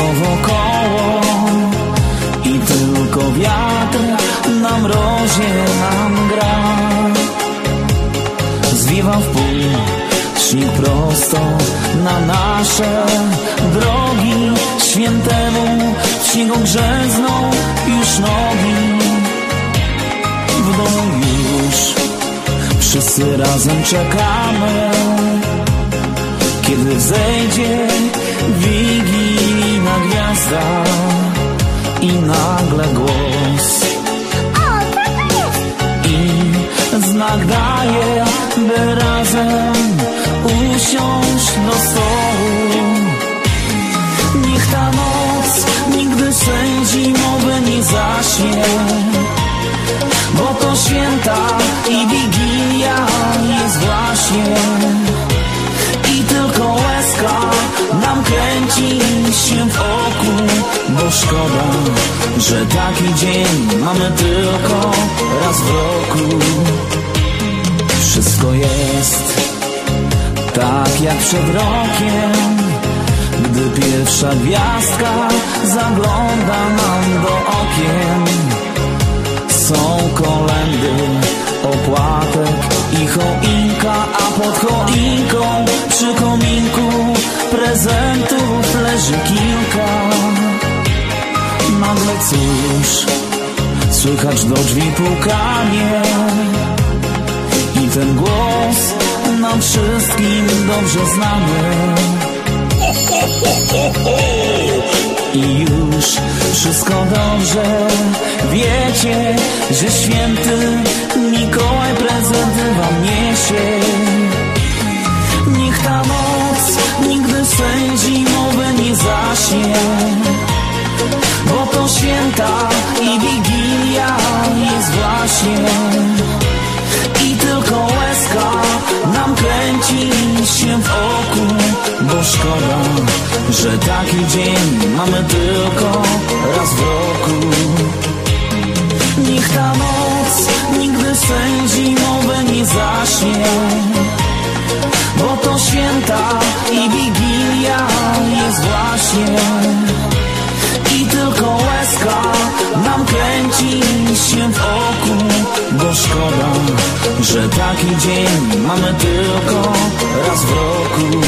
cicho wokoło i tylko wiatr na mrozie nam gra. Zwiewa w pół śnieg prosto na nasze drogi. Świętemu w śniegu grzezną już nogi. W domu już wszyscy razem czekamy kiedy wzejdzie wigilijna gwiazda i nagle głos i znak daje, by razem usiąść do stołu. Niech ta noc nigdy sędzi mowy nie zaśnie, szkoda, że taki dzień mamy tylko raz w roku. Wszystko jest tak jak przed rokiem, gdy pierwsza gwiazdka zagląda nam do okien. Są kolendy, opłatek i choinka, a pod choinką przy kominku prezentów leży kilka. Nagle cóż, słychać do drzwi pukanie i ten głos nam wszystkim dobrze znany. I już wszystko dobrze wiecie, że święty Mikołaj prezenty wam niesie. Niech ta święta i wigilia jest właśnie. I tylko łezka nam kręci się w oku, bo szkoda, że taki dzień mamy tylko raz w roku. Niech ta że taki dzień mamy tylko raz w roku.